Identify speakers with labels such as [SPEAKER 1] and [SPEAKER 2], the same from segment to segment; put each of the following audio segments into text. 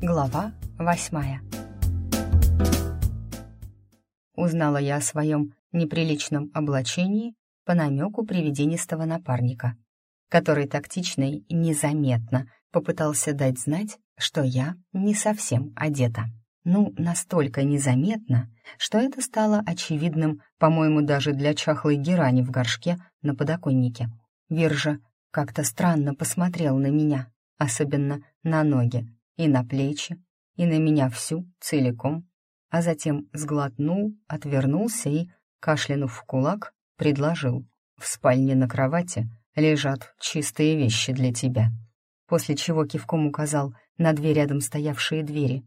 [SPEAKER 1] Глава восьмая. Узнала я о своем неприличном облачении по намеку привиденистого напарника, который тактично и незаметно попытался дать знать, что я не совсем одета. Ну, настолько незаметно, что это стало очевидным, по-моему, даже для чахлой герани в горшке на подоконнике. Виржа как-то странно посмотрел на меня, особенно на ноги, и на плечи, и на меня всю, целиком, а затем сглотнул, отвернулся и, кашлянув в кулак, предложил. «В спальне на кровати лежат чистые вещи для тебя», после чего кивком указал на две рядом стоявшие двери.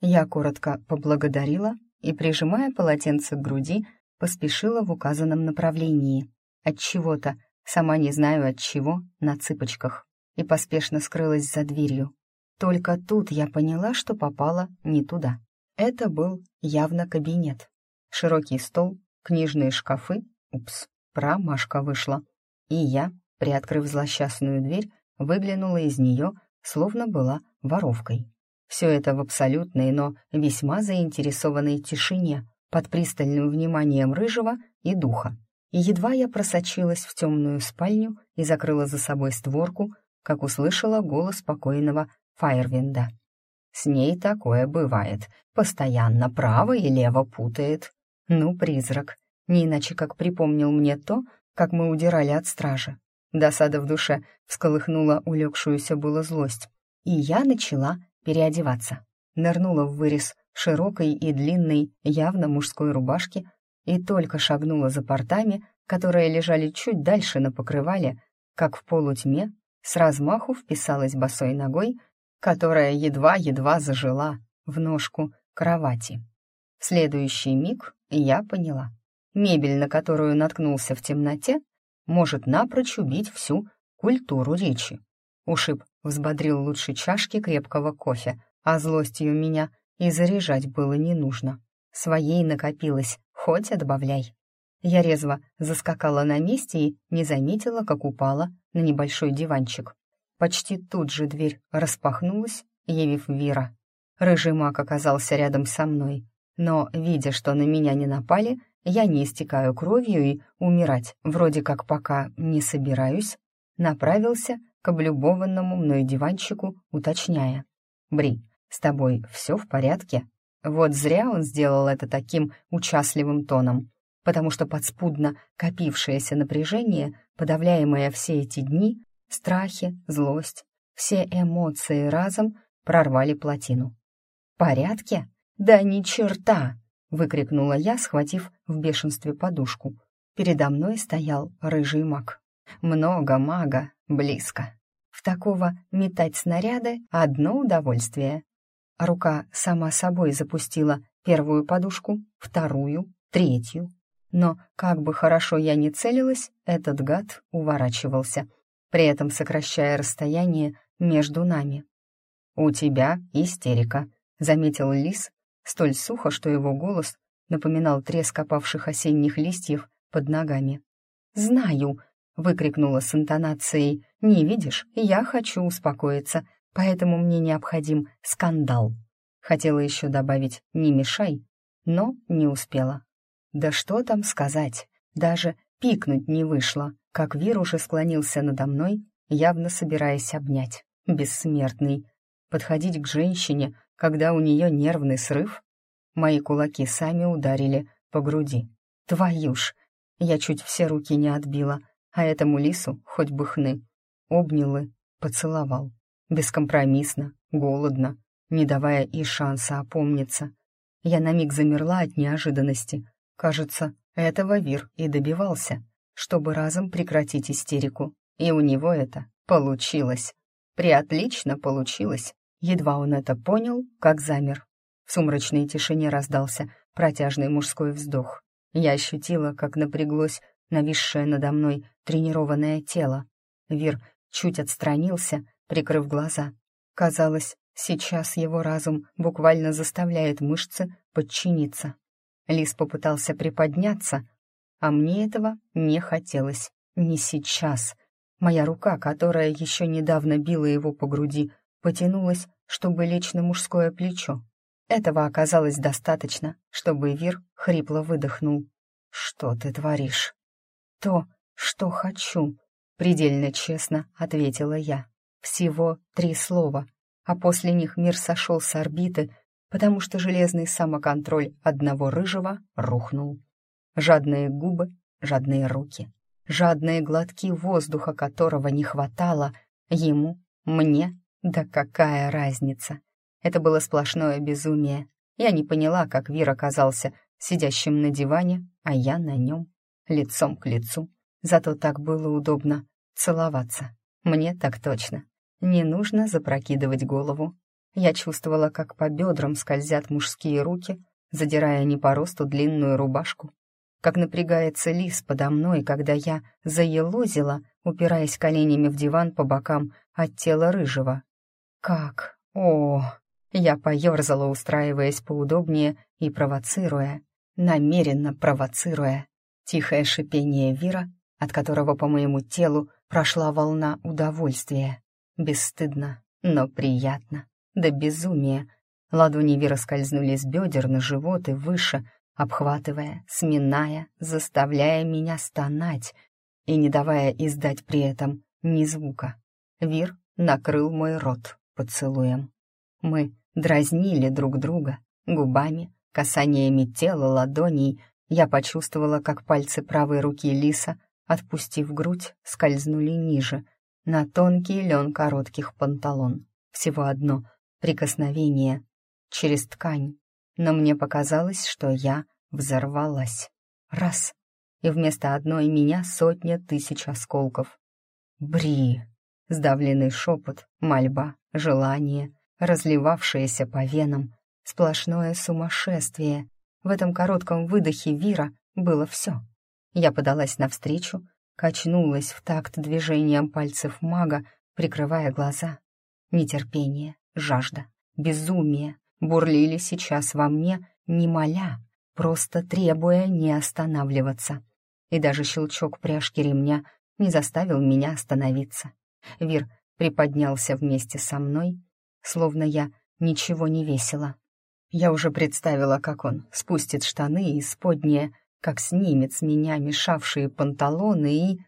[SPEAKER 1] Я коротко поблагодарила и, прижимая полотенце к груди, поспешила в указанном направлении. От чего-то, сама не знаю от чего, на цыпочках, и поспешно скрылась за дверью. Только тут я поняла, что попала не туда. Это был явно кабинет. Широкий стол, книжные шкафы. Упс, промашка вышла. И я, приоткрыв злосчастную дверь, выглянула из нее, словно была воровкой. Все это в абсолютной, но весьма заинтересованной тишине, под пристальным вниманием рыжего и духа. И едва я просочилась в темную спальню и закрыла за собой створку, как услышала голос спокойного Файервинда. С ней такое бывает. Постоянно право и лево путает. Ну, призрак. Не иначе, как припомнил мне то, как мы удирали от стражи. Досада в душе всколыхнула улегшуюся было злость. И я начала переодеваться. Нырнула в вырез широкой и длинной, явно мужской рубашки и только шагнула за портами, которые лежали чуть дальше на покрывале, как в полутьме с размаху вписалась босой ногой которая едва-едва зажила в ножку кровати. В следующий миг я поняла. Мебель, на которую наткнулся в темноте, может напрочь убить всю культуру речи. Ушиб взбодрил лучше чашки крепкого кофе, а злостью меня и заряжать было не нужно. Своей накопилось, хоть отбавляй. Я резво заскакала на месте и не заметила, как упала на небольшой диванчик. Почти тут же дверь распахнулась, явив Вира. Рыжий маг оказался рядом со мной, но, видя, что на меня не напали, я не истекаю кровью и умирать вроде как пока не собираюсь, направился к облюбованному мной диванчику, уточняя. «Бри, с тобой все в порядке?» Вот зря он сделал это таким участливым тоном, потому что подспудно копившееся напряжение, подавляемое все эти дни, Страхи, злость, все эмоции разом прорвали плотину. «Порядке? Да ни черта!» — выкрикнула я, схватив в бешенстве подушку. Передо мной стоял рыжий маг. Много мага, близко. В такого метать снаряды — одно удовольствие. Рука сама собой запустила первую подушку, вторую, третью. Но как бы хорошо я ни целилась, этот гад уворачивался — при этом сокращая расстояние между нами. «У тебя истерика», — заметил Лис, столь сухо, что его голос напоминал треск опавших осенних листьев под ногами. «Знаю», — выкрикнула с интонацией, «не видишь, я хочу успокоиться, поэтому мне необходим скандал». Хотела еще добавить «не мешай», но не успела. Да что там сказать, даже пикнуть не вышло как Вир уже склонился надо мной, явно собираясь обнять. Бессмертный. Подходить к женщине, когда у нее нервный срыв? Мои кулаки сами ударили по груди. Твою ж! Я чуть все руки не отбила, а этому лису хоть бы хны. Обнял и поцеловал. Бескомпромиссно, голодно, не давая и шанса опомниться. Я на миг замерла от неожиданности. Кажется, этого Вир и добивался чтобы разом прекратить истерику. И у него это получилось. Приотлично получилось. Едва он это понял, как замер. В сумрачной тишине раздался протяжный мужской вздох. Я ощутила, как напряглось нависшее надо мной тренированное тело. Вир чуть отстранился, прикрыв глаза. Казалось, сейчас его разум буквально заставляет мышцы подчиниться. Лис попытался приподняться, а мне этого не хотелось. Не сейчас. Моя рука, которая еще недавно била его по груди, потянулась, чтобы лечь на мужское плечо. Этого оказалось достаточно, чтобы Вир хрипло выдохнул. «Что ты творишь?» «То, что хочу», — предельно честно ответила я. Всего три слова, а после них мир сошел с орбиты, потому что железный самоконтроль одного рыжего рухнул. Жадные губы, жадные руки, жадные глотки воздуха, которого не хватало, ему, мне, да какая разница? Это было сплошное безумие. Я не поняла, как Вир оказался сидящим на диване, а я на нем, лицом к лицу. Зато так было удобно целоваться. Мне так точно. Не нужно запрокидывать голову. Я чувствовала, как по бедрам скользят мужские руки, задирая не по росту длинную рубашку. Как напрягается лис подо мной, когда я заелозила, упираясь коленями в диван по бокам от тела рыжего. Как? О! Я поерзала, устраиваясь поудобнее и провоцируя, намеренно провоцируя. Тихое шипение Вира, от которого по моему телу прошла волна удовольствия. Бесстыдно, но приятно, до безумия. Ладони Вира скользнули с бедер на живот и выше, обхватывая, сминая, заставляя меня стонать и не давая издать при этом ни звука. Вир накрыл мой рот поцелуем. Мы дразнили друг друга губами, касаниями тела, ладоней. Я почувствовала, как пальцы правой руки Лиса, отпустив грудь, скользнули ниже, на тонкий лен коротких панталон. Всего одно прикосновение через ткань. Но мне показалось, что я взорвалась. Раз. И вместо одной меня сотня тысяч осколков. Бри. Сдавленный шепот, мольба, желание — разливавшееся по венам, сплошное сумасшествие. В этом коротком выдохе Вира было все. Я подалась навстречу, качнулась в такт движением пальцев мага, прикрывая глаза. Нетерпение, жажда, безумие бурлили сейчас во мне, не моля, просто требуя не останавливаться. И даже щелчок пряжки ремня не заставил меня остановиться. Вир приподнялся вместе со мной, словно я ничего не весила. Я уже представила, как он спустит штаны и споднее, как снимет с меня мешавшие панталоны и...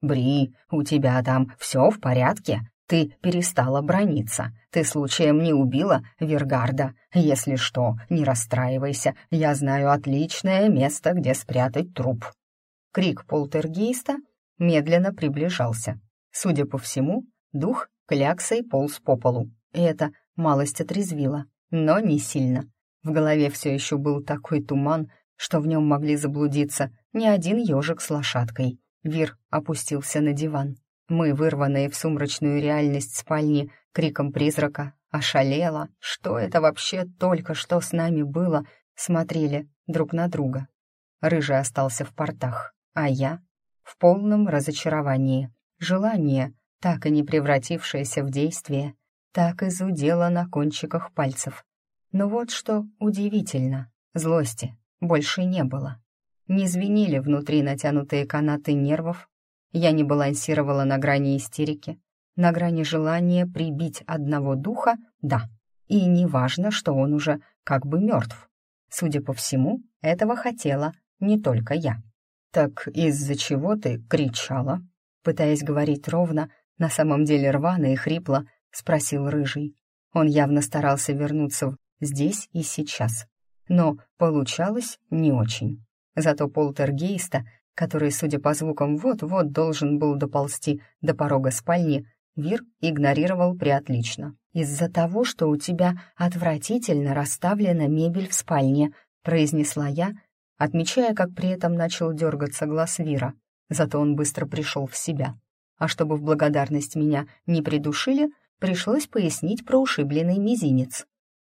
[SPEAKER 1] «Бри, у тебя там все в порядке? Ты перестала брониться. Ты случаем не убила Вергарда? Если что, не расстраивайся, я знаю отличное место, где спрятать труп». Крик полтергейста медленно приближался. Судя по всему, дух кляксой полз по полу и это малость отрезвило, но не сильно. В голове все еще был такой туман, что в нем могли заблудиться не один ежик с лошадкой. Вир опустился на диван. Мы, вырванные в сумрачную реальность спальни криком призрака, ошалела, что это вообще только что с нами было, смотрели друг на друга. Рыжий остался в портах, а я в полном разочаровании. Желание, так и не превратившееся в действие, так и зудела на кончиках пальцев. Но вот что удивительно, злости больше не было. Не звенели внутри натянутые канаты нервов, я не балансировала на грани истерики, на грани желания прибить одного духа, да, и не важно, что он уже как бы мертв. Судя по всему, этого хотела не только я. «Так из-за чего ты кричала?» Пытаясь говорить ровно, на самом деле рвано и хрипло, — спросил Рыжий. Он явно старался вернуться в «здесь и сейчас». Но получалось не очень. Зато полтергейста, который, судя по звукам, вот-вот должен был доползти до порога спальни, Вир игнорировал приотлично. «Из-за того, что у тебя отвратительно расставлена мебель в спальне», произнесла я, отмечая, как при этом начал дергаться глаз Вира. Зато он быстро пришел в себя. А чтобы в благодарность меня не придушили, пришлось пояснить про ушибленный мизинец.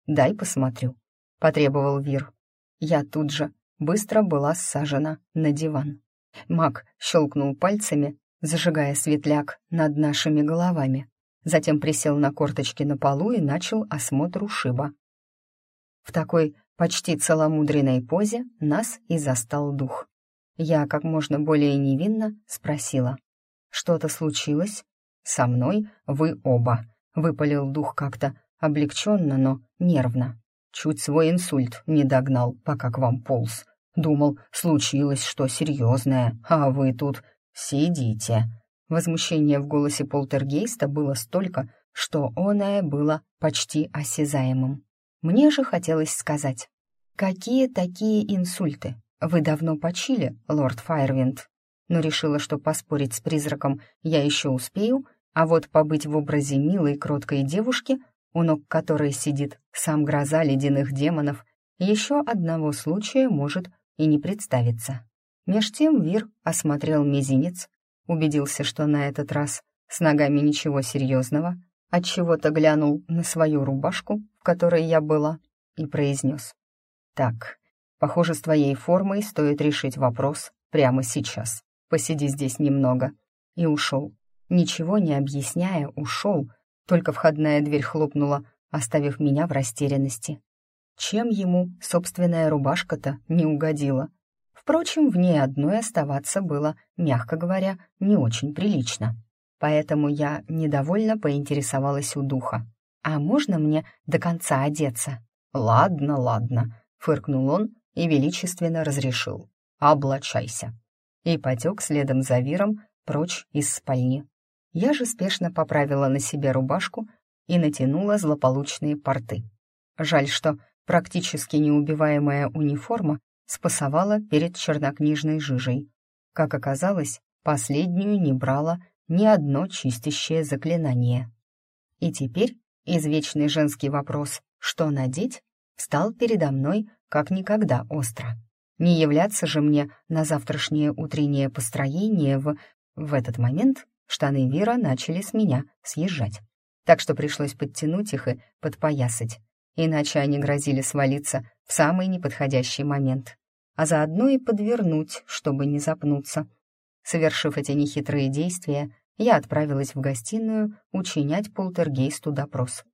[SPEAKER 1] «Дай посмотрю», — потребовал Вир. Я тут же быстро была сажена на диван. Маг щелкнул пальцами, зажигая светляк над нашими головами. Затем присел на корточки на полу и начал осмотр ушиба. В такой почти целомудренной позе нас и застал дух. Я как можно более невинно спросила. «Что-то случилось?» «Со мной вы оба», выпалил дух как-то облегченно, но нервно. Чуть свой инсульт не догнал, пока к вам полз. Думал, случилось что серьезное, а вы тут сидите. Возмущение в голосе полтергейста было столько, что оное было почти осязаемым. Мне же хотелось сказать, какие такие инсульты? Вы давно почили, лорд Файрвинд? Но решила, что поспорить с призраком я еще успею, а вот побыть в образе милой, кроткой девушки, у ног которой сидит сам гроза ледяных демонов, еще одного случая может и не представиться. Меж тем Вир осмотрел мизинец, убедился, что на этот раз с ногами ничего серьезного, отчего-то глянул на свою рубашку, в которой я была, и произнес. «Так, похоже, с твоей формой стоит решить вопрос прямо сейчас. Посиди здесь немного». И ушел. Ничего не объясняя, ушел, только входная дверь хлопнула, оставив меня в растерянности. Чем ему собственная рубашка-то не угодила? Впрочем, в ней одной оставаться было, мягко говоря, не очень прилично. Поэтому я недовольно поинтересовалась у духа. «А можно мне до конца одеться?» «Ладно, ладно», — фыркнул он и величественно разрешил. «Облачайся». И потек следом за Виром прочь из спальни. Я же спешно поправила на себе рубашку и натянула злополучные порты. Жаль, что практически неубиваемая униформа спасовала перед чернокнижной жижей. Как оказалось, последнюю не брала ни одно чистящее заклинание. И теперь извечный женский вопрос «что надеть?» встал передо мной как никогда остро. Не являться же мне на завтрашнее утреннее построение в... В этот момент штаны Вира начали с меня съезжать, так что пришлось подтянуть их и подпоясать, иначе они грозили свалиться в самый неподходящий момент, а заодно и подвернуть, чтобы не запнуться — Совершив эти нехитрые действия, я отправилась в гостиную учинять полтергейсту допрос.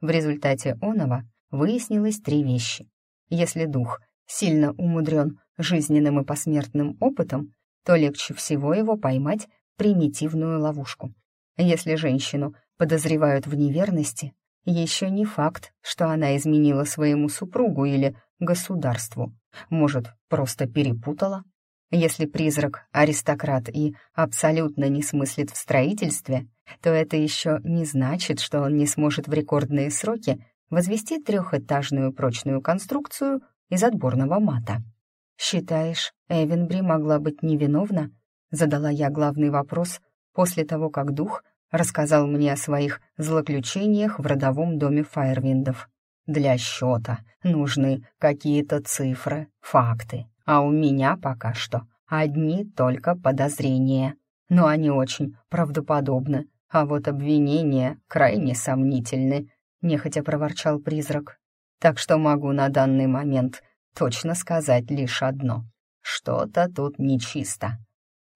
[SPEAKER 1] В результате оного выяснилось три вещи. Если дух сильно умудрен жизненным и посмертным опытом, то легче всего его поймать примитивную ловушку. Если женщину подозревают в неверности, еще не факт, что она изменила своему супругу или государству. Может, просто перепутала? Если призрак — аристократ и абсолютно не смыслит в строительстве, то это еще не значит, что он не сможет в рекордные сроки возвести трехэтажную прочную конструкцию из отборного мата. «Считаешь, Эвенбри могла быть невиновна?» — задала я главный вопрос после того, как дух рассказал мне о своих злоключениях в родовом доме Файервиндов. «Для счета нужны какие-то цифры, факты, а у меня пока что одни только подозрения. Но они очень правдоподобны, а вот обвинения крайне сомнительны, нехотя проворчал призрак. Так что могу на данный момент точно сказать лишь одно. Что-то тут нечисто.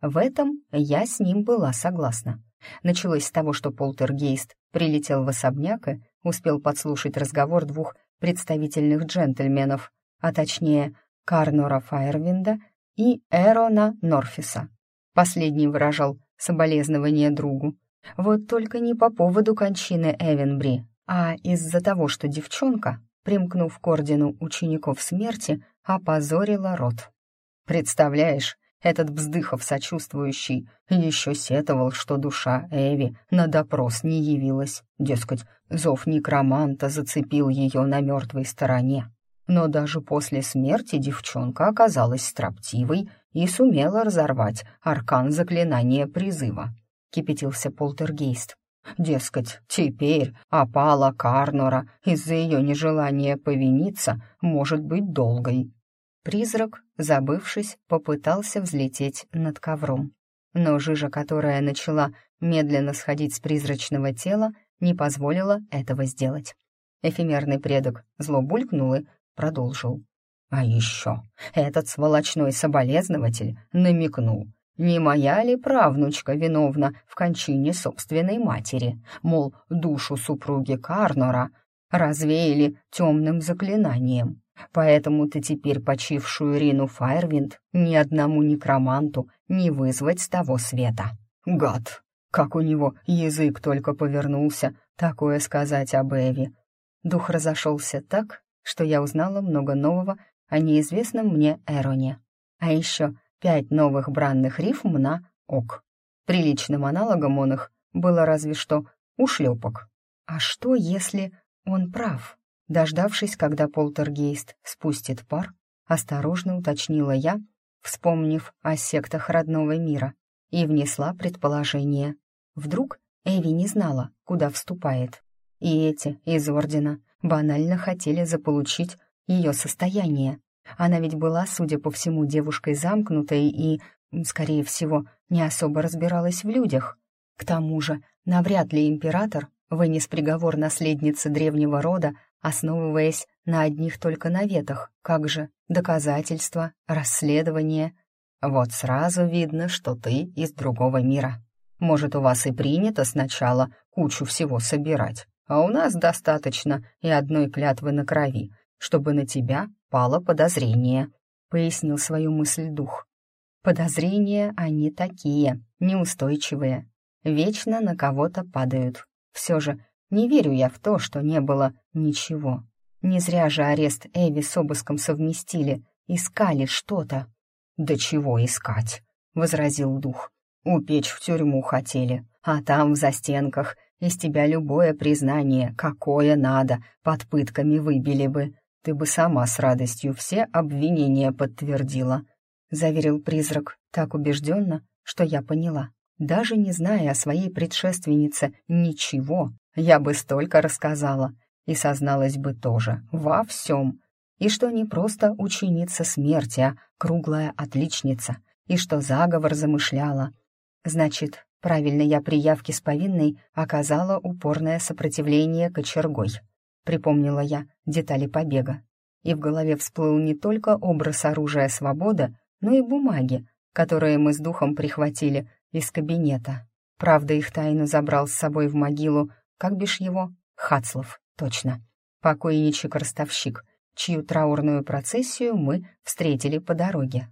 [SPEAKER 1] В этом я с ним была согласна. Началось с того, что полтергейст прилетел в особняк и успел подслушать разговор двух представительных джентльменов, а точнее Карнора Файервинда и Эрона Норфиса. Последний выражал соболезнование другу. Вот только не по поводу кончины Эвенбри, а из-за того, что девчонка, примкнув к ордену учеников смерти, опозорила род. Представляешь, этот Вздыхов сочувствующий еще сетовал, что душа Эви на допрос не явилась. Дескать, зов некроманта зацепил ее на мертвой стороне. Но даже после смерти девчонка оказалась строптивой и сумела разорвать аркан заклинания призыва. Кипятился полтергейст. Дескать, теперь опала Карнора из-за ее нежелания повиниться может быть долгой. Призрак, забывшись, попытался взлететь над ковром. Но жижа, которая начала медленно сходить с призрачного тела, не позволила этого сделать. Эфемерный предок зло булькнул и продолжил. А еще этот сволочной соболезнователь намекнул, не моя ли правнучка виновна в кончине собственной матери, мол, душу супруги Карнора развеяли темным заклинанием. Поэтому ты теперь почившую Рину Файрвинд ни одному некроманту не вызвать с того света. Гад! Как у него язык только повернулся такое сказать об Эви?» Дух разошелся так, что я узнала много нового о неизвестном мне Эроне. А еще пять новых бранных рифм на «ок». Приличным аналогом он их было разве что ушлепок. А что, если он прав? Дождавшись, когда полтергейст спустит пар, осторожно уточнила я, вспомнив о сектах родного мира, и внесла предположение. Вдруг Эви не знала, куда вступает. И эти из Ордена банально хотели заполучить ее состояние. Она ведь была, судя по всему, девушкой замкнутой и, скорее всего, не особо разбиралась в людях. К тому же, навряд ли император вынес приговор наследнице древнего рода, основываясь на одних только наветах, как же доказательства, расследование. Вот сразу видно, что ты из другого мира. Может, у вас и принято сначала кучу всего собирать, а у нас достаточно и одной клятвы на крови, чтобы на тебя пало подозрение», — пояснил свою мысль дух. «Подозрения они такие, неустойчивые, вечно на кого-то падают. Все же не верю я в то, что не было ничего. Не зря же арест Эви с обыском совместили, искали что-то». «Да чего искать?» — возразил дух. «Упечь в тюрьму хотели, а там, в застенках, из тебя любое признание, какое надо, под пытками выбили бы. Ты бы сама с радостью все обвинения подтвердила», — заверил призрак так убежденно, что я поняла. Даже не зная о своей предшественнице ничего, я бы столько рассказала и созналась бы тоже во всем. И что не просто ученица смерти, а круглая отличница, и что заговор замышляла. Значит, Правильно я при явке с повинной оказала упорное сопротивление кочергой. Припомнила я детали побега. И в голове всплыл не только образ оружия свобода, но и бумаги, которые мы с духом прихватили из кабинета. Правда, их тайну забрал с собой в могилу, как бишь его, Хацлов, точно. Покойничек-ростовщик, чью траурную процессию мы встретили по дороге.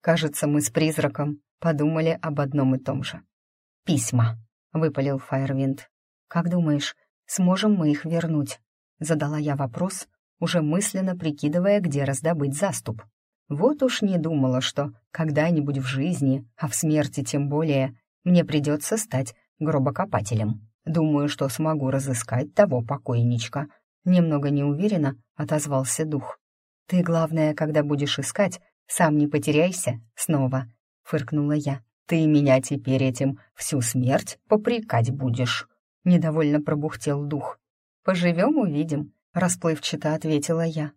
[SPEAKER 1] Кажется, мы с призраком подумали об одном и том же письма», — выпалил Файервинд. «Как думаешь, сможем мы их вернуть?» — задала я вопрос, уже мысленно прикидывая, где раздобыть заступ. Вот уж не думала, что когда-нибудь в жизни, а в смерти тем более, мне придется стать гробокопателем. Думаю, что смогу разыскать того покойничка. Немного неуверенно отозвался дух. «Ты, главное, когда будешь искать, сам не потеряйся снова», — фыркнула я. Ты меня теперь этим всю смерть попрекать будешь», — недовольно пробухтел дух. «Поживем — увидим», — расплывчато ответила я.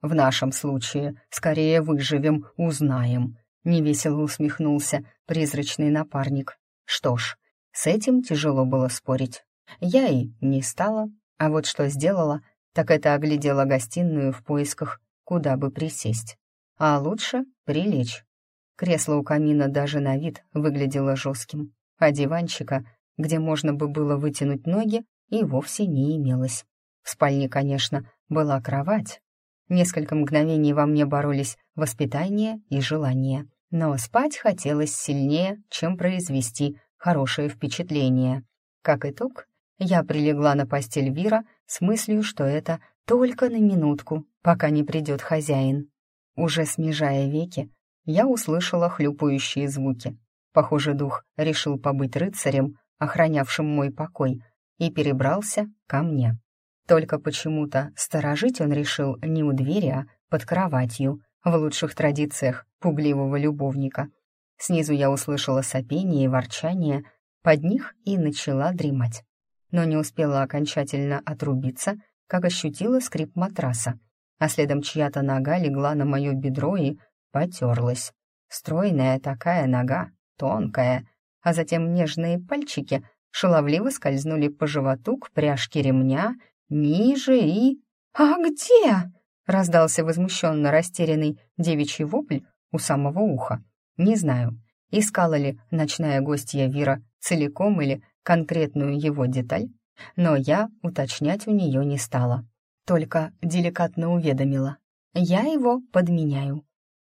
[SPEAKER 1] «В нашем случае скорее выживем, узнаем», — невесело усмехнулся призрачный напарник. «Что ж, с этим тяжело было спорить. Я и не стала, а вот что сделала, так это оглядела гостиную в поисках, куда бы присесть. А лучше прилечь. Кресло у камина даже на вид выглядело жестким, а диванчика, где можно бы было вытянуть ноги, и вовсе не имелось. В спальне, конечно, была кровать. Несколько мгновений во мне боролись воспитание и желание, но спать хотелось сильнее, чем произвести хорошее впечатление. Как итог, я прилегла на постель Вира с мыслью, что это только на минутку, пока не придет хозяин. Уже смежая веки, я услышала хлюпающие звуки. Похоже, дух решил побыть рыцарем, охранявшим мой покой, и перебрался ко мне. Только почему-то сторожить он решил не у двери, а под кроватью, в лучших традициях пугливого любовника. Снизу я услышала сопение и ворчание, под них и начала дремать. Но не успела окончательно отрубиться, как ощутила скрип матраса, а следом чья-то нога легла на мое бедро и потерлась. Стройная такая нога, тонкая, а затем нежные пальчики шаловливо скользнули по животу к пряжке ремня, ниже и... «А где?» — раздался возмущенно растерянный девичий вопль у самого уха. Не знаю, искала ли ночная гостья Вира целиком или конкретную его деталь, но я уточнять у нее не стала, только деликатно уведомила. Я его подменяю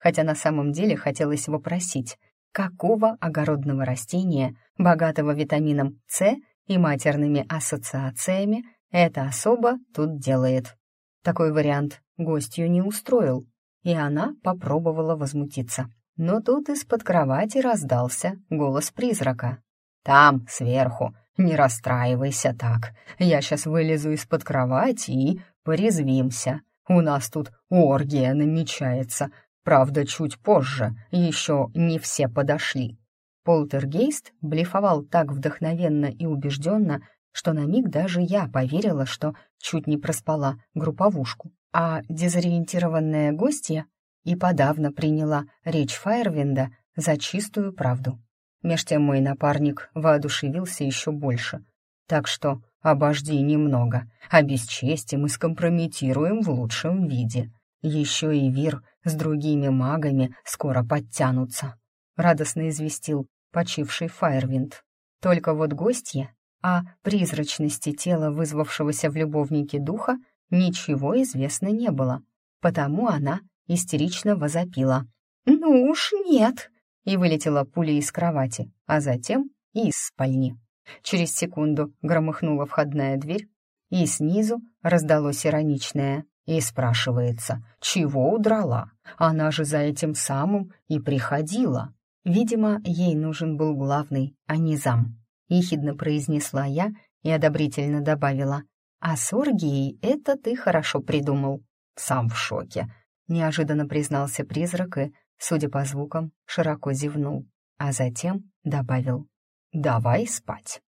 [SPEAKER 1] хотя на самом деле хотелось вопросить, какого огородного растения, богатого витамином С, и матерными ассоциациями эта особа тут делает. Такой вариант гостью не устроил, и она попробовала возмутиться. Но тут из-под кровати раздался голос призрака. «Там, сверху, не расстраивайся так. Я сейчас вылезу из-под кровати и порезвимся. У нас тут оргия намечается. Правда, чуть позже, еще не все подошли». Полтергейст блефовал так вдохновенно и убежденно, что на миг даже я поверила, что чуть не проспала групповушку. А дезориентированная гостья и подавно приняла речь Файервинда за чистую правду. Меж тем мой напарник воодушевился еще больше. Так что обожди немного, обесчестим и скомпрометируем в лучшем виде. Еще и Вир с другими магами скоро подтянутся. Радостно известил почивший Файервинд. Только вот гостья о призрачности тела вызвавшегося в любовнике духа ничего известно не было, потому она истерично возопила. «Ну уж нет!» и вылетела пулей из кровати, а затем и из спальни. Через секунду громыхнула входная дверь, и снизу раздалось ироничное и спрашивается, чего удрала? Она же за этим самым и приходила. Видимо, ей нужен был главный, а не зам. Ехидно произнесла я и одобрительно добавила, а с оргией это ты хорошо придумал. Сам в шоке. Неожиданно признался призрак и, судя по звукам, широко зевнул, а затем добавил «давай спать».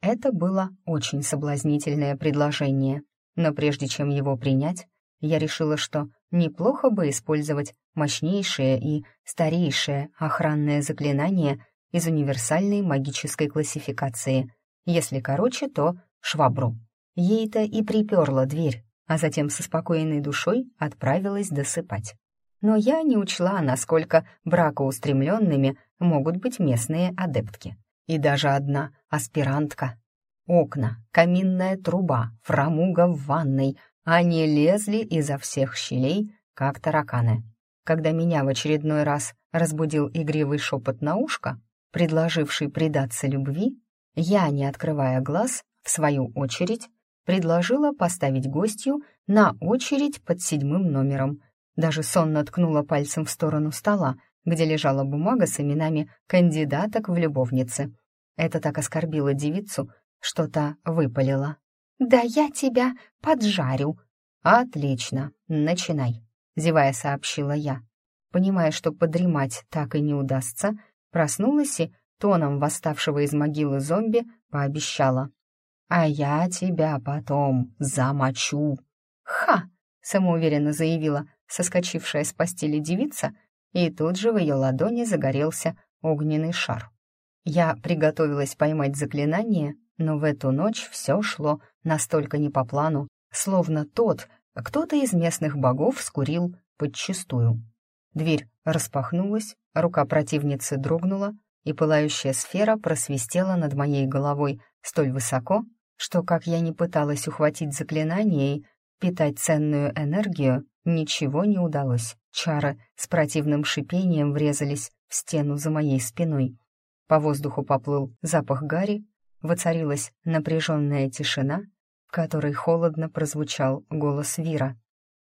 [SPEAKER 1] Это было очень соблазнительное предложение, но прежде чем его принять, я решила, что неплохо бы использовать мощнейшее и старейшее охранное заклинание из универсальной магической классификации. Если короче, то швабру. Ей-то и приперла дверь, а затем со спокойной душой отправилась досыпать но я не учла, насколько бракоустремленными могут быть местные адептки. И даже одна аспирантка. Окна, каминная труба, фрамуга в ванной, они лезли изо всех щелей, как тараканы. Когда меня в очередной раз разбудил игривый шепот на ушко, предложивший предаться любви, я, не открывая глаз, в свою очередь, предложила поставить гостью на очередь под седьмым номером — даже сонно ткнула пальцем в сторону стола, где лежала бумага с именами кандидаток в любовницы. Это так оскорбило девицу, что та выпалила. «Да я тебя поджарю!» «Отлично, начинай», — зевая сообщила я. Понимая, что подремать так и не удастся, проснулась и тоном восставшего из могилы зомби пообещала. «А я тебя потом замочу!» «Ха!» — самоуверенно заявила соскочившая с постели девица, и тут же в ее ладони загорелся огненный шар. Я приготовилась поймать заклинание, но в эту ночь все шло настолько не по плану, словно тот, кто-то из местных богов скурил подчистую. Дверь распахнулась, рука противницы дрогнула, и пылающая сфера просвистела над моей головой столь высоко, что, как я не пыталась ухватить заклинание и питать ценную энергию, Ничего не удалось. Чары с противным шипением врезались в стену за моей спиной. По воздуху поплыл запах гари, воцарилась напряженная тишина, в которой холодно прозвучал голос Вира.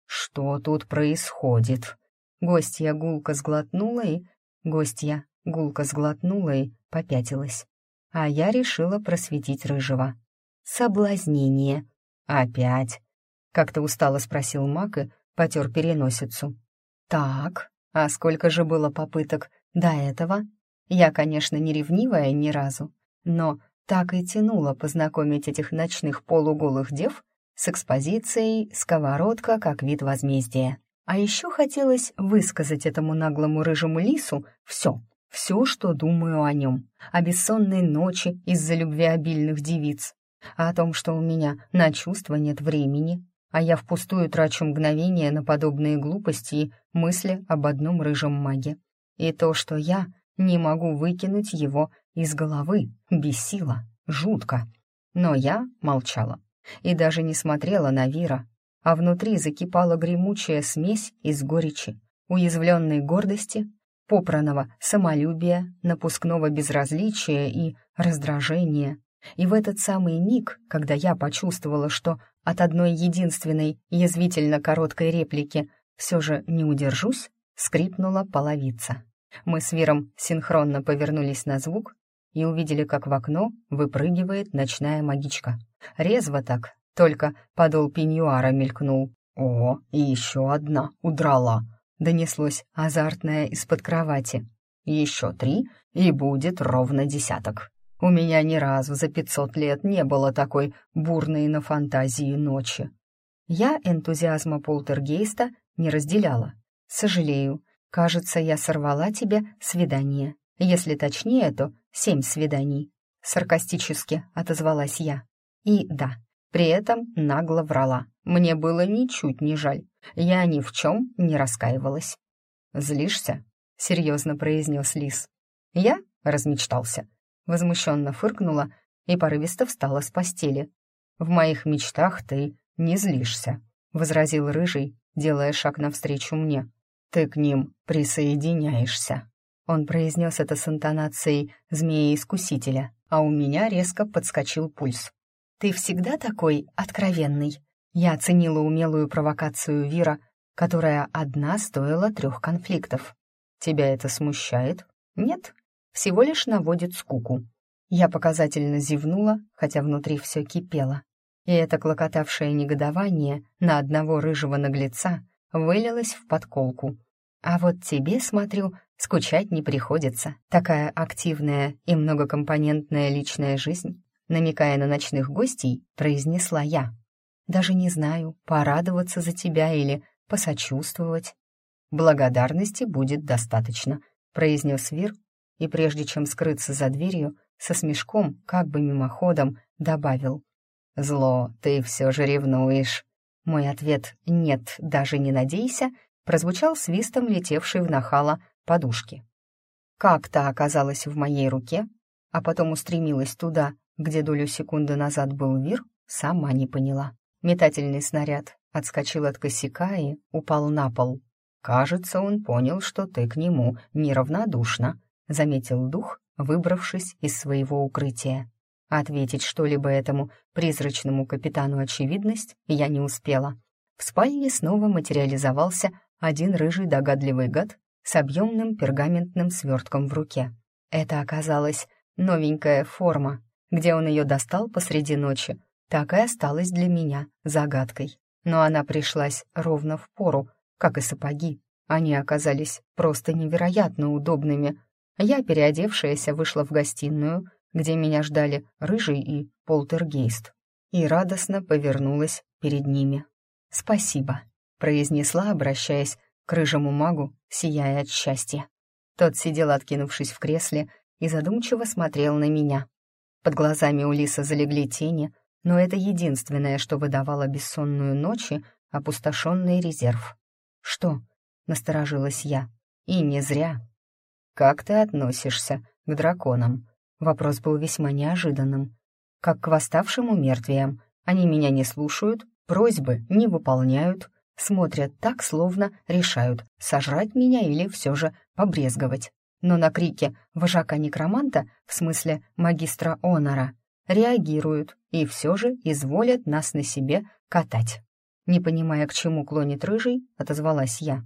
[SPEAKER 1] «Что тут происходит?» Гостья гулко сглотнула и... Гостья гулко сглотнула и попятилась. А я решила просветить рыжего. «Соблазнение!» «Опять?» — как-то устало спросил Мак и потер переносицу. «Так, а сколько же было попыток до этого? Я, конечно, не ревнивая ни разу, но так и тянуло познакомить этих ночных полуголых дев с экспозицией «Сковородка как вид возмездия». А еще хотелось высказать этому наглому рыжему лису все, все, что думаю о нем, о бессонной ночи из-за любвеобильных девиц, о том, что у меня на чувства нет времени, а я впустую трачу мгновение на подобные глупости и мысли об одном рыжем маге. И то, что я не могу выкинуть его из головы, бесило, жутко. Но я молчала и даже не смотрела на Вира, а внутри закипала гремучая смесь из горечи, уязвленной гордости, попранного самолюбия, напускного безразличия и раздражения, И в этот самый миг, когда я почувствовала, что от одной единственной язвительно короткой реплики все же не удержусь, скрипнула половица. Мы с Виром синхронно повернулись на звук и увидели, как в окно выпрыгивает ночная магичка. Резво так, только подол пеньюара мелькнул. «О, и еще одна удрала!» — донеслось азартное из-под кровати. «Еще три, и будет ровно десяток. У меня ни разу за пятьсот лет не было такой бурной на фантазии ночи». Я энтузиазма полтергейста не разделяла. «Сожалею, кажется, я сорвала тебе свидание. Если точнее, то семь свиданий». Саркастически отозвалась я. И да, при этом нагло врала. Мне было ничуть не жаль. Я ни в чем не раскаивалась. «Злишься?» — серьезно произнес Лис. Я размечтался. Возмущенно фыркнула и порывисто встала с постели. «В моих мечтах ты не злишься», — возразил Рыжий, делая шаг навстречу мне. «Ты к ним присоединяешься». Он произнес это с интонацией змея-искусителя, а у меня резко подскочил пульс. «Ты всегда такой откровенный?» Я оценила умелую провокацию Вира, которая одна стоила трех конфликтов. «Тебя это смущает?» «Нет, всего лишь наводит скуку». Я показательно зевнула, хотя внутри все кипело. И это клокотавшее негодование на одного рыжего наглеца вылилось в подколку. А вот тебе, смотрю, скучать не приходится. Такая активная и многокомпонентная личная жизнь намекая на ночных гостей, произнесла я. «Даже не знаю, порадоваться за тебя или посочувствовать». «Благодарности будет достаточно», — произнес Вир, и прежде чем скрыться за дверью, со смешком, как бы мимоходом, добавил. «Зло, ты все же ревнуешь». Мой ответ «нет, даже не надейся» прозвучал свистом летевшей в нахала подушки. Как та оказалась в моей руке, а потом устремилась туда, где долю секунды назад был Вир, сама не поняла. Метательный снаряд отскочил от косяка и упал на пол. «Кажется, он понял, что ты к нему неравнодушна», — заметил дух, выбравшись из своего укрытия. Ответить что-либо этому призрачному капитану очевидность я не успела. В спальне снова материализовался один рыжий догадливый гад с объемным пергаментным свертком в руке. Это оказалась новенькая форма где он ее достал посреди ночи, так и осталась для меня загадкой. Но она пришлась ровно в пору, как и сапоги. Они оказались просто невероятно удобными. Я, переодевшаяся, вышла в гостиную, где меня ждали Рыжий и Полтергейст, и радостно повернулась перед ними. «Спасибо», — произнесла, обращаясь к рыжему магу, сияя от счастья. Тот сидел, откинувшись в кресле, и задумчиво смотрел на меня. Под глазами у Лиса залегли тени, но это единственное, что выдавало бессонную ночь и опустошенный резерв. «Что?» — насторожилась я. «И не зря». «Как ты относишься к драконам?» Вопрос был весьма неожиданным. «Как к восставшим умертвиям. Они меня не слушают, просьбы не выполняют, смотрят так, словно решают, сожрать меня или все же побрезговать но на крики вожака-некроманта, в смысле магистра Онора, реагируют и все же изволят нас на себе катать. Не понимая, к чему клонит рыжий, отозвалась я.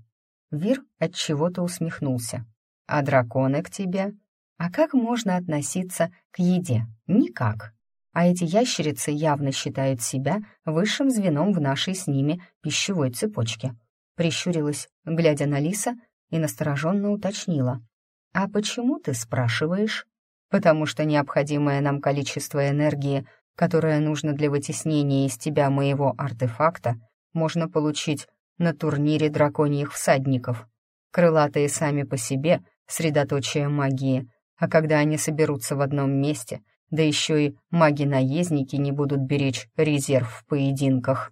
[SPEAKER 1] Вир от чего-то усмехнулся. А драконы к тебе? А как можно относиться к еде? Никак. А эти ящерицы явно считают себя высшим звеном в нашей с ними пищевой цепочке. Прищурилась, глядя на лиса, и настороженно уточнила. «А почему ты спрашиваешь?» «Потому что необходимое нам количество энергии, которое нужно для вытеснения из тебя моего артефакта, можно получить на турнире драконьих всадников. Крылатые сами по себе — средоточие магии, а когда они соберутся в одном месте, да еще и маги-наездники не будут беречь резерв в поединках.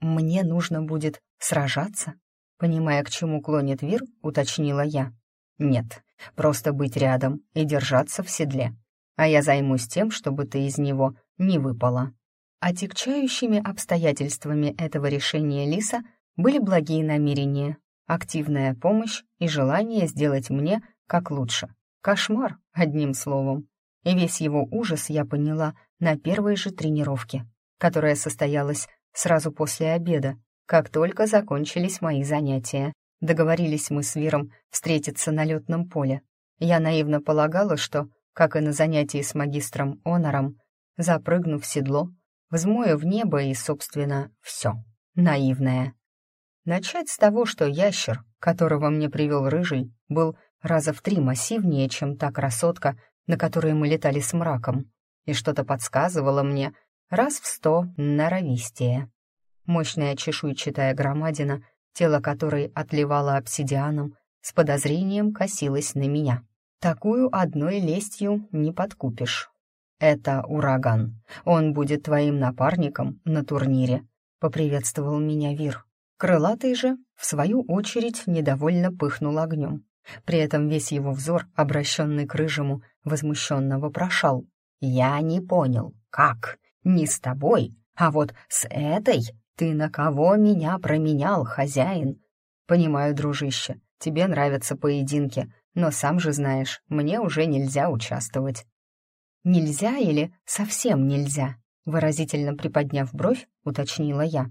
[SPEAKER 1] Мне нужно будет сражаться?» Понимая, к чему клонит Вир, уточнила я. «Нет, Просто быть рядом и держаться в седле. А я займусь тем, чтобы ты из него не выпала. Отягчающими обстоятельствами этого решения Лиса были благие намерения, активная помощь и желание сделать мне как лучше. Кошмар, одним словом. И весь его ужас я поняла на первой же тренировке, которая состоялась сразу после обеда, как только закончились мои занятия. Договорились мы с Виром встретиться на летном поле. Я наивно полагала, что, как и на занятии с магистром Онором, запрыгну в седло, взмою в небо и, собственно, все. Наивная. Начать с того, что ящер, которого мне привел Рыжий, был раза в три массивнее, чем та красотка, на которой мы летали с мраком, и что-то подсказывало мне раз в сто норовистее. Мощная чешуйчатая громадина, тело которой отливало обсидианом, с подозрением косилась на меня. Такую одной лестью не подкупишь. «Это ураган. Он будет твоим напарником на турнире», — поприветствовал меня Вир. Крылатый же, в свою очередь, недовольно пыхнул огнем. При этом весь его взор, обращенный к рыжему, возмущенно вопрошал. «Я не понял, как? Не с тобой, а вот с этой? Ты на кого меня променял, хозяин?» «Понимаю, дружище, тебе нравятся поединки, но сам же знаешь, мне уже нельзя участвовать». «Нельзя или совсем нельзя?» Выразительно приподняв бровь, уточнила я.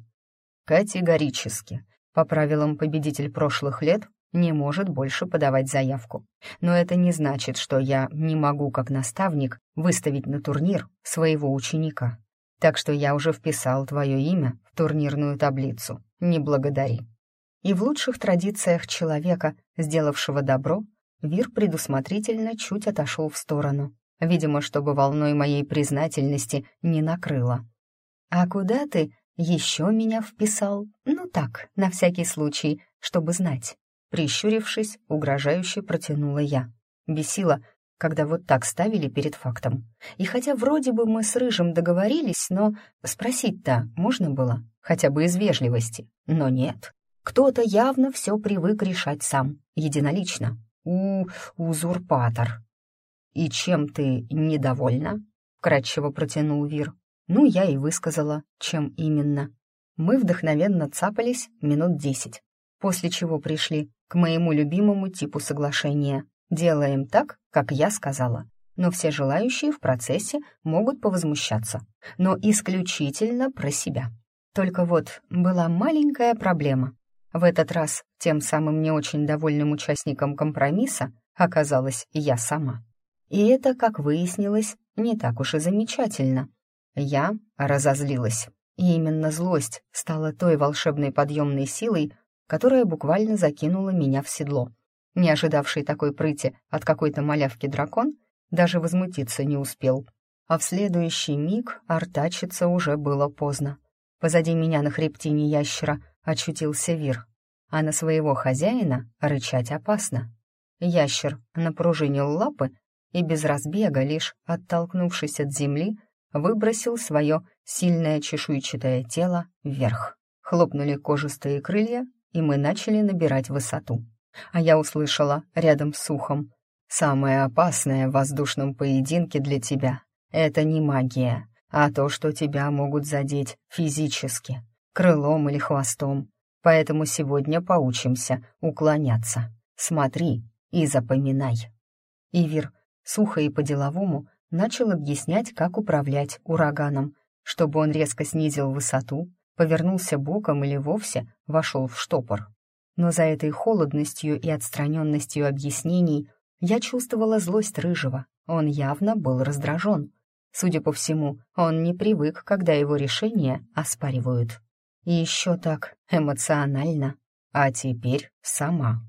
[SPEAKER 1] «Категорически. По правилам победитель прошлых лет не может больше подавать заявку. Но это не значит, что я не могу, как наставник, выставить на турнир своего ученика. Так что я уже вписал твое имя в турнирную таблицу. Не благодари. И в лучших традициях человека, сделавшего добро, Вир предусмотрительно чуть отошел в сторону, видимо, чтобы волной моей признательности не накрыло. «А куда ты еще меня вписал? Ну так, на всякий случай, чтобы знать». Прищурившись, угрожающе протянула я. Бесила, когда вот так ставили перед фактом. И хотя вроде бы мы с Рыжим договорились, но спросить-то можно было, хотя бы из вежливости. Но нет. Кто-то явно все привык решать сам, единолично. У, узурпатор. «И чем ты недовольна?» — кратчево протянул Вир. Ну, я и высказала, чем именно. Мы вдохновенно цапались минут десять, после чего пришли к моему любимому типу соглашения. Делаем так, как я сказала. Но все желающие в процессе могут повозмущаться. Но исключительно про себя. Только вот была маленькая проблема. В этот раз тем самым не очень довольным участником компромисса оказалась я сама. И это, как выяснилось, не так уж и замечательно. Я разозлилась. И именно злость стала той волшебной подъемной силой, которая буквально закинула меня в седло. Не ожидавший такой прыти от какой-то малявки дракон даже возмутиться не успел. А в следующий миг артачиться уже было поздно. Позади меня на хребтине ящера очутился Вир, а на своего хозяина рычать опасно. Ящер напружинил лапы и без разбега, лишь оттолкнувшись от земли, выбросил свое сильное чешуйчатое тело вверх. Хлопнули кожистые крылья, и мы начали набирать высоту. А я услышала рядом с ухом «Самое опасное в воздушном поединке для тебя — это не магия, а то, что тебя могут задеть физически, крылом или хвостом. Поэтому сегодня поучимся уклоняться. Смотри и запоминай». Ивир сухо и по-деловому начал объяснять, как управлять ураганом, чтобы он резко снизил высоту, повернулся боком или вовсе вошел в штопор. Но за этой холодностью и отстраненностью объяснений я чувствовала злость Рыжего. Он явно был раздражен. Судя по всему, он не привык, когда его решения оспаривают. И еще так эмоционально. А теперь сама.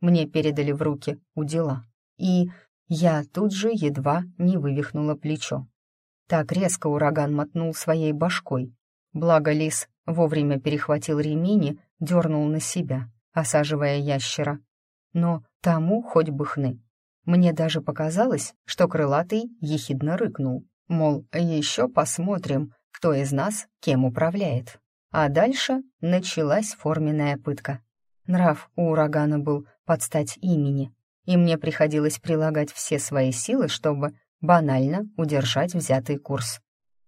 [SPEAKER 1] Мне передали в руки у дела. И я тут же едва не вывихнула плечо. Так резко ураган мотнул своей башкой, Благо лис вовремя перехватил ремень дернул на себя, осаживая ящера. Но тому хоть бы хны. Мне даже показалось, что крылатый ехидно рыкнул, мол, еще посмотрим, кто из нас кем управляет. А дальше началась форменная пытка. Нрав у урагана был под стать имени, и мне приходилось прилагать все свои силы, чтобы банально удержать взятый курс.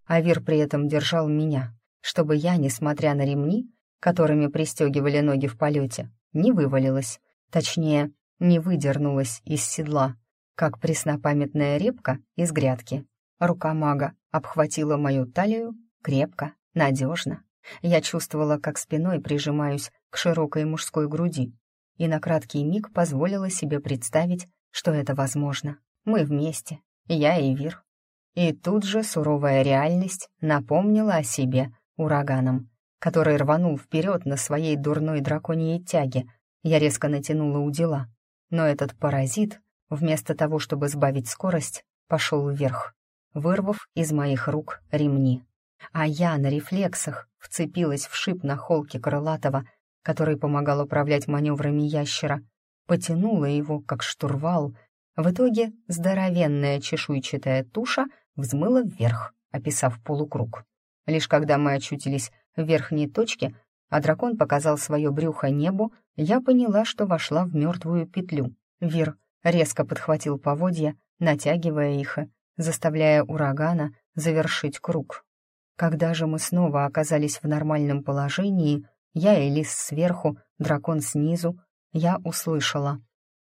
[SPEAKER 1] Авир при этом держал меня, чтобы я, несмотря на ремни, которыми пристегивали ноги в полете, не вывалилась, точнее, не выдернулась из седла, как преснопамятная репка из грядки. Рука мага обхватила мою талию крепко, надежно. Я чувствовала, как спиной прижимаюсь к широкой мужской груди, и на краткий миг позволила себе представить, что это возможно. Мы вместе, я и Вир. И тут же суровая реальность напомнила о себе ураганом, который рванул вперед на своей дурной драконьей тяге. Я резко натянула удила, но этот паразит, вместо того, чтобы сбавить скорость, пошел вверх, вырвав из моих рук ремни. А я на рефлексах вцепилась в шип на холке крылатого, который помогал управлять маневрами ящера, потянула его, как штурвал. В итоге здоровенная чешуйчатая туша взмыла вверх, описав полукруг. Лишь когда мы очутились в верхней точке, а дракон показал свое брюхо небу, я поняла, что вошла в мертвую петлю. Вир резко подхватил поводья, натягивая их, заставляя урагана завершить круг. Когда же мы снова оказались в нормальном положении, я и лис сверху, дракон снизу, я услышала.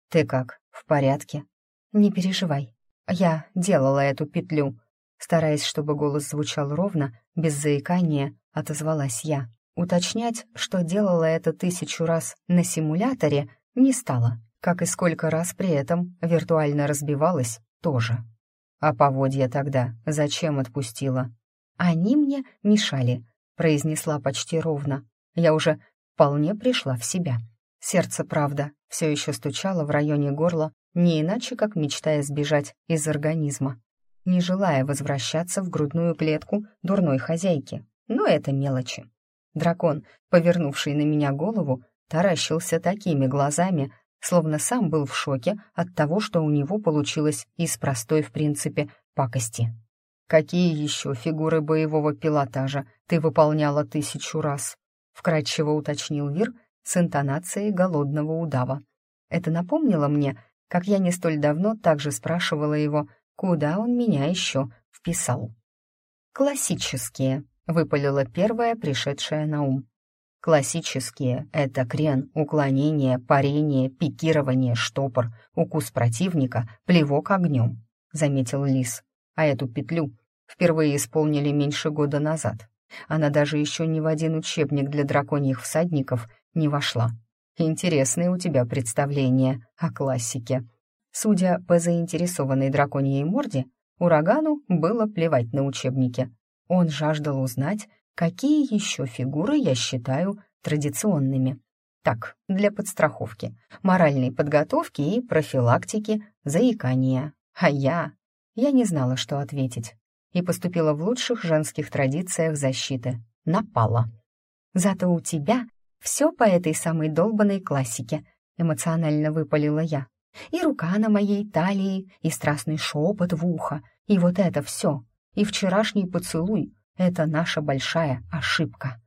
[SPEAKER 1] «Ты как, в порядке?» «Не переживай. Я делала эту петлю». Стараясь, чтобы голос звучал ровно, без заикания, отозвалась я. Уточнять, что делала это тысячу раз на симуляторе, не стала, как и сколько раз при этом виртуально разбивалась, тоже. А поводья тогда зачем отпустила? «Они мне мешали», — произнесла почти ровно. Я уже вполне пришла в себя. Сердце, правда, все еще стучало в районе горла, не иначе, как мечтая сбежать из организма, не желая возвращаться в грудную клетку дурной хозяйки. Но это мелочи. Дракон, повернувший на меня голову, таращился такими глазами, словно сам был в шоке от того, что у него получилось из простой, в принципе, пакости. «Какие еще фигуры боевого пилотажа ты выполняла тысячу раз?» вкрадчиво уточнил Вир с интонацией голодного удава. Это напомнило мне, как я не столь давно также спрашивала его, куда он меня еще вписал. «Классические», — выпалила первая, пришедшая на ум. «Классические — это крен, уклонение, парение, пикирование, штопор, укус противника, плевок огнем», — заметил Лис. «А эту петлю впервые исполнили меньше года назад. Она даже еще ни в один учебник для драконьих всадников не вошла. Интересное у тебя представление о классике. Судя по заинтересованной драконьей морде, урагану было плевать на учебники. Он жаждал узнать, какие еще фигуры я считаю традиционными. Так, для подстраховки, моральной подготовки и профилактики заикания. А я... Я не знала, что ответить и поступила в лучших женских традициях защиты. Напала. «Зато у тебя все по этой самой долбанной классике», — эмоционально выпалила я. «И рука на моей талии, и страстный шепот в ухо, и вот это все, и вчерашний поцелуй — это наша большая ошибка».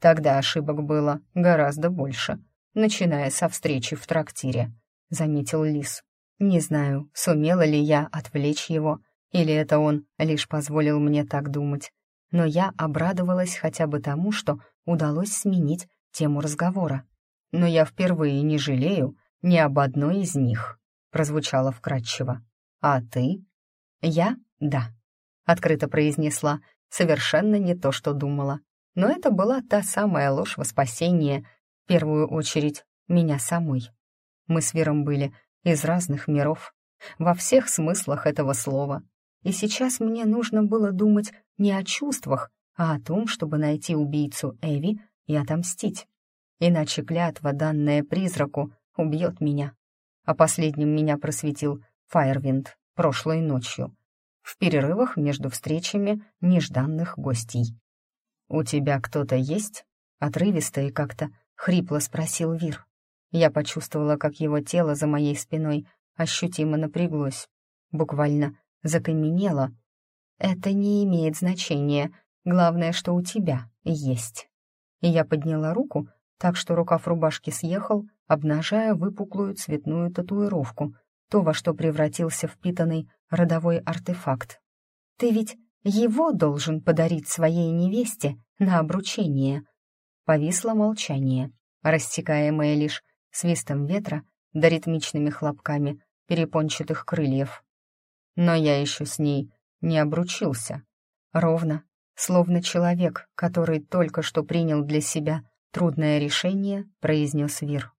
[SPEAKER 1] Тогда ошибок было гораздо больше, начиная со встречи в трактире, — заметил Лис. Не знаю, сумела ли я отвлечь его, — или это он лишь позволил мне так думать? Но я обрадовалась хотя бы тому, что удалось сменить тему разговора. «Но я впервые не жалею ни об одной из них», — прозвучало вкратчиво. «А ты?» «Я — да», — открыто произнесла, совершенно не то, что думала. Но это была та самая ложь во спасение, в первую очередь, меня самой. Мы с Вером были из разных миров, во всех смыслах этого слова, и сейчас мне нужно было думать не о чувствах, а о том, чтобы найти убийцу Эви и отомстить. Иначе клятва, данная призраку, убьет меня. А последним меня просветил Файервинд прошлой ночью, в перерывах между встречами нежданных гостей. «У тебя кто-то есть?» — отрывисто и как-то хрипло спросил Вир. Я почувствовала, как его тело за моей спиной ощутимо напряглось. Буквально закаменела. «Это не имеет значения. Главное, что у тебя есть». И я подняла руку, так что рукав рубашки съехал, обнажая выпуклую цветную татуировку, то, во что превратился впитанный родовой артефакт. «Ты ведь его должен подарить своей невесте на обручение». Повисло молчание, растекаемое лишь свистом ветра да ритмичными хлопками перепончатых крыльев но я еще с ней не обручился. Ровно, словно человек, который только что принял для себя трудное решение, произнес Вир.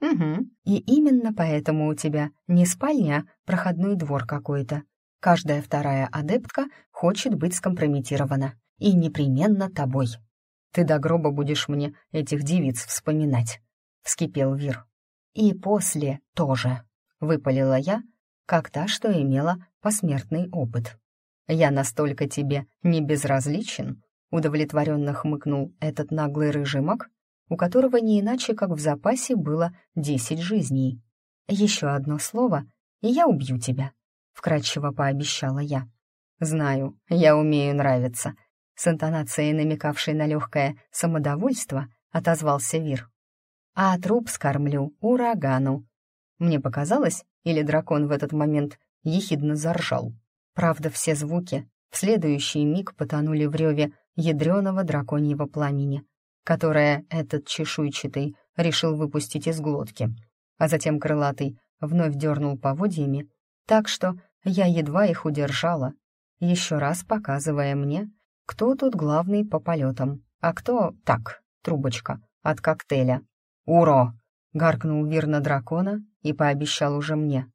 [SPEAKER 1] «Угу, и именно поэтому у тебя не спальня, а проходной двор какой-то. Каждая вторая адептка хочет быть скомпрометирована, и непременно тобой. Ты до гроба будешь мне этих девиц вспоминать», — вскипел Вир. «И после тоже», — выпалила я, как та, что имела посмертный опыт. «Я настолько тебе не безразличен», — удовлетворенно хмыкнул этот наглый рыжий маг, у которого не иначе, как в запасе было десять жизней. «Еще одно слово, и я убью тебя», — вкратчиво пообещала я. «Знаю, я умею нравиться», — с интонацией, намекавшей на легкое самодовольство, отозвался Вир. «А труп скормлю урагану». Мне показалось, или дракон в этот момент ехидно заржал. Правда, все звуки в следующий миг потонули в реве ядреного драконьего пламени, которое этот чешуйчатый решил выпустить из глотки, а затем крылатый вновь дернул поводьями, так что я едва их удержала, еще раз показывая мне, кто тут главный по полетам, а кто так, трубочка от коктейля. «Уро!» — гаркнул Вир дракона и пообещал уже мне.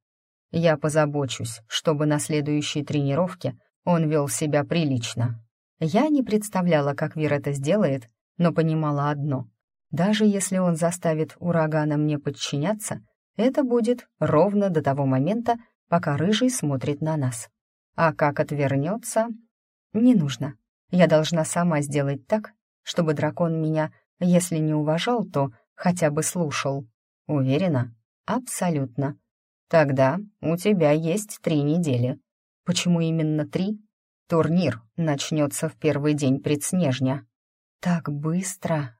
[SPEAKER 1] «Я позабочусь, чтобы на следующей тренировке он вел себя прилично». Я не представляла, как Вир это сделает, но понимала одно. Даже если он заставит урагана мне подчиняться, это будет ровно до того момента, пока Рыжий смотрит на нас. А как отвернется... Не нужно. Я должна сама сделать так, чтобы дракон меня, если не уважал, то хотя бы слушал. Уверена? Абсолютно. Тогда у тебя есть три недели. Почему именно три? Турнир начнется в первый день предснежня. «Так быстро!»